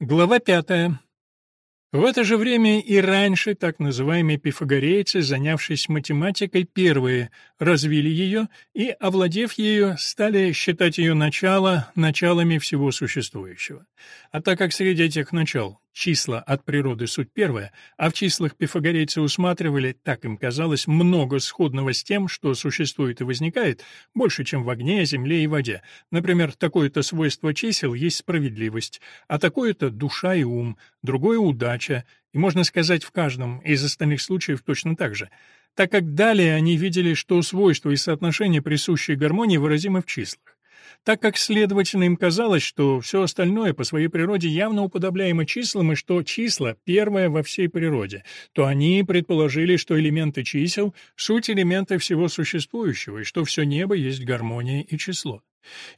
Глава пятая. В это же время и раньше так называемые пифагорейцы, занявшись математикой, первые развили ее и, овладев ею, стали считать ее начало началами всего существующего. А так как среди этих начал числа от природы суть первая, а в числах пифагорейцы усматривали, так им казалось, много сходного с тем, что существует и возникает, больше, чем в огне, земле и воде. Например, такое-то свойство чисел есть справедливость, а такое-то душа и ум, другое — удача, и можно сказать в каждом из остальных случаев точно так же так как далее они видели, что свойства и соотношения, присущие гармонии, выразимы в числах так как, следовательно, им казалось, что все остальное по своей природе явно уподобляемо числам, и что числа — первое во всей природе, то они предположили, что элементы чисел — суть элементы всего существующего, и что все небо есть гармония и число.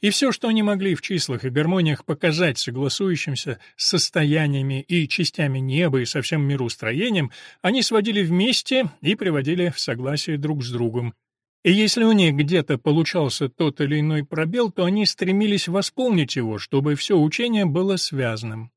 И все, что они могли в числах и гармониях показать согласующимся с состояниями и частями неба и со всем мироустроением, они сводили вместе и приводили в согласие друг с другом, и если у них где-то получался тот или иной пробел, то они стремились восполнить его, чтобы все учение было связанным.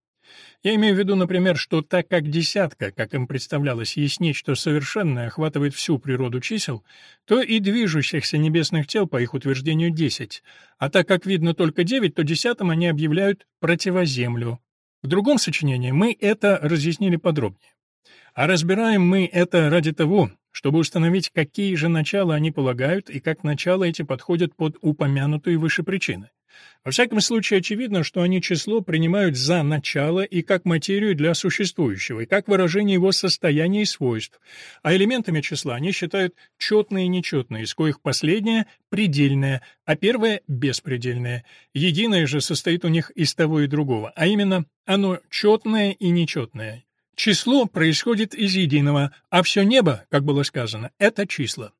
Я имею в виду, например, что так как десятка, как им представлялось, есть нечто совершенное, охватывает всю природу чисел, то и движущихся небесных тел, по их утверждению, десять, а так как видно только девять, то десятым они объявляют противоземлю. В другом сочинении мы это разъяснили подробнее. А разбираем мы это ради того, чтобы установить, какие же начала они полагают и как начала эти подходят под упомянутые выше причины. Во всяком случае, очевидно, что они число принимают за начало и как материю для существующего, и как выражение его состояния и свойств, а элементами числа они считают четные и нечетные, из коих последнее — предельное, а первое — беспредельное. Единое же состоит у них из того и другого, а именно оно четное и нечетное, Число происходит из единого, а все небо, как было сказано, — это числа.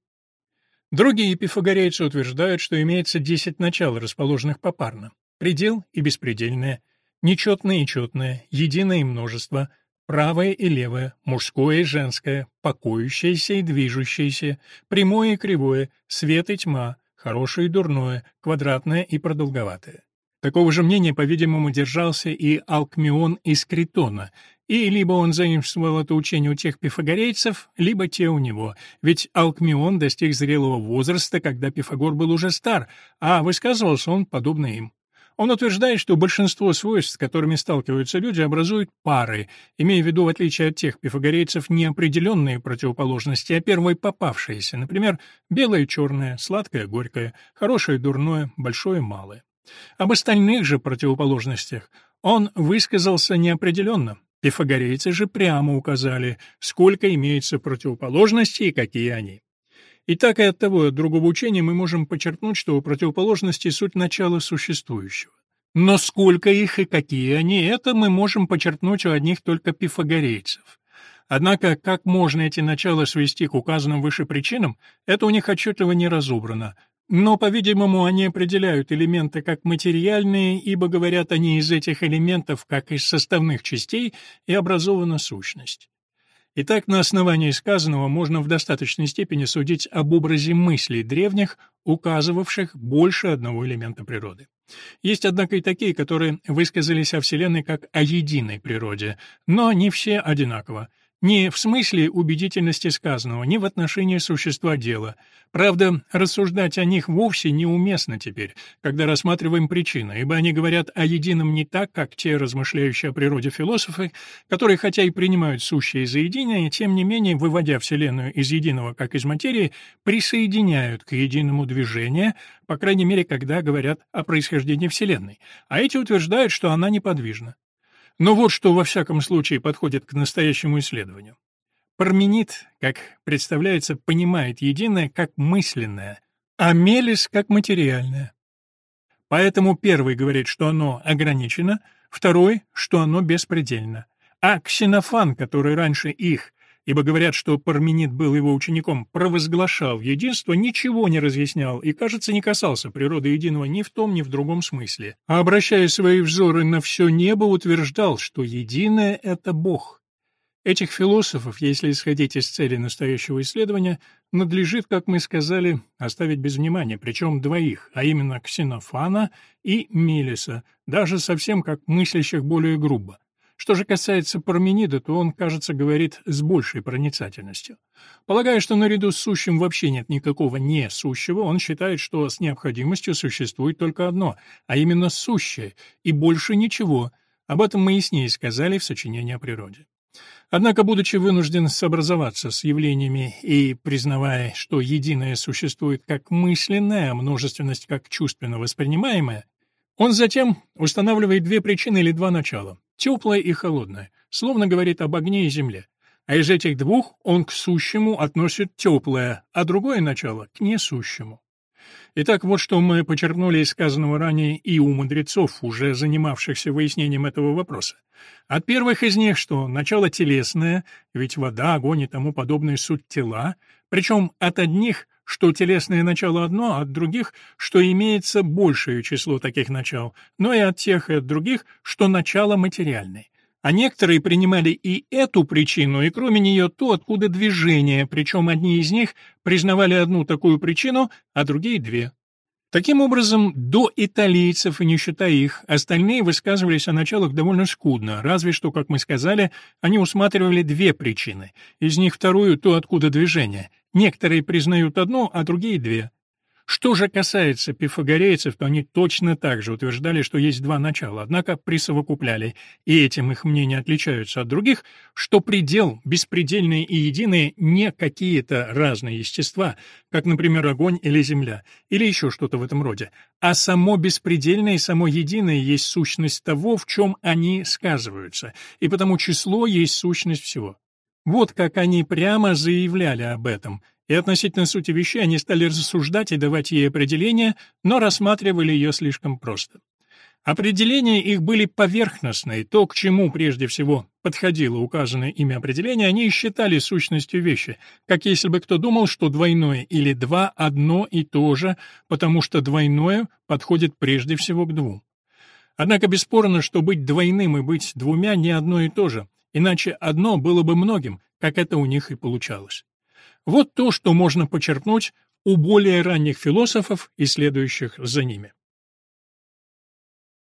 Другие пифагорейцы утверждают, что имеется десять начал, расположенных попарно. Предел и беспредельное, нечетное и четное, единое и множество, правое и левое, мужское и женское, покоящееся и движущееся, прямое и кривое, свет и тьма, хорошее и дурное, квадратное и продолговатое. Такого же мнения, по-видимому, держался и Алкмион из Критона, и либо он заимствовал это учение у тех пифагорейцев, либо те у него, ведь Алкмион достиг зрелого возраста, когда Пифагор был уже стар, а высказывался он подобно им. Он утверждает, что большинство свойств, с которыми сталкиваются люди, образуют пары, имея в виду, в отличие от тех пифагорейцев, неопределенные противоположности, а первые попавшиеся, например, белое и черное, сладкое и горькое, хорошее и дурное, большое и малое. Об остальных же противоположностях он высказался неопределенно, Пифагорейцы же прямо указали, сколько имеется противоположностей и какие они. И так и от того и от другого учения мы можем подчеркнуть, что противоположности — суть начала существующего. Но сколько их и какие они, это мы можем подчеркнуть у одних только пифагорейцев. Однако, как можно эти начала свести к указанным выше причинам, это у них отчетливо не разобрано, но, по-видимому, они определяют элементы как материальные, ибо говорят они из этих элементов, как из составных частей, и образована сущность. Итак, на основании сказанного можно в достаточной степени судить об образе мыслей древних, указывавших больше одного элемента природы. Есть, однако, и такие, которые высказались о Вселенной как о единой природе, но не все одинаково. Не в смысле убедительности сказанного, не в отношении существа дела. Правда, рассуждать о них вовсе неуместно теперь, когда рассматриваем причины, ибо они говорят о едином не так, как те размышляющие о природе философы, которые хотя и принимают сущее за единое, тем не менее, выводя Вселенную из единого, как из материи, присоединяют к единому движение, по крайней мере, когда говорят о происхождении Вселенной, а эти утверждают, что она неподвижна. Но вот что во всяком случае подходит к настоящему исследованию. Парменид, как представляется, понимает единое как мысленное, а Мелис как материальное. Поэтому первый говорит, что оно ограничено, второй, что оно беспредельно. А Ксенофан, который раньше их ибо говорят, что Парменид был его учеником, провозглашал единство, ничего не разъяснял и, кажется, не касался природы единого ни в том, ни в другом смысле, а, обращая свои взоры на все небо, утверждал, что единое — это Бог. Этих философов, если исходить из цели настоящего исследования, надлежит, как мы сказали, оставить без внимания, причем двоих, а именно Ксенофана и Мелиса, даже совсем как мыслящих более грубо. Что же касается Парменида, то он, кажется, говорит с большей проницательностью. Полагая, что наряду с сущим вообще нет никакого несущего, он считает, что с необходимостью существует только одно, а именно сущее, и больше ничего. Об этом мы яснее сказали в сочинении о природе. Однако, будучи вынужден сообразоваться с явлениями и признавая, что единое существует как мысленное, а множественность как чувственно воспринимаемое, он затем устанавливает две причины или два начала теплое и холодное, словно говорит об огне и земле. А из этих двух он к сущему относит теплое, а другое начало — к несущему. Итак, вот что мы почерпнули из сказанного ранее и у мудрецов, уже занимавшихся выяснением этого вопроса. От первых из них, что начало телесное, ведь вода, огонь и тому подобное суть тела, причем от одних, что телесное начало одно, а от других, что имеется большее число таких начал, но и от тех и от других, что начало материальное. А некоторые принимали и эту причину, и кроме нее то, откуда движение, причем одни из них признавали одну такую причину, а другие — две. Таким образом, до италийцев, и не считая их, остальные высказывались о началах довольно скудно, разве что, как мы сказали, они усматривали две причины. Из них вторую — то, откуда движение. Некоторые признают одну, а другие — две. Что же касается пифагорейцев, то они точно так же утверждали, что есть два начала, однако присовокупляли, и этим их мнения отличаются от других, что предел, беспредельные и единые, не какие-то разные естества, как, например, огонь или земля, или еще что-то в этом роде, а само беспредельное и само единое есть сущность того, в чем они сказываются, и потому число есть сущность всего. Вот как они прямо заявляли об этом, и относительно сути вещей они стали рассуждать и давать ей определения, но рассматривали ее слишком просто. Определения их были поверхностные, то, к чему прежде всего подходило указанное ими определение, они считали сущностью вещи, как если бы кто думал, что двойное или два одно и то же, потому что двойное подходит прежде всего к двум. Однако бесспорно, что быть двойным и быть двумя не одно и то же, иначе одно было бы многим, как это у них и получалось. Вот то, что можно почерпнуть у более ранних философов и следующих за ними.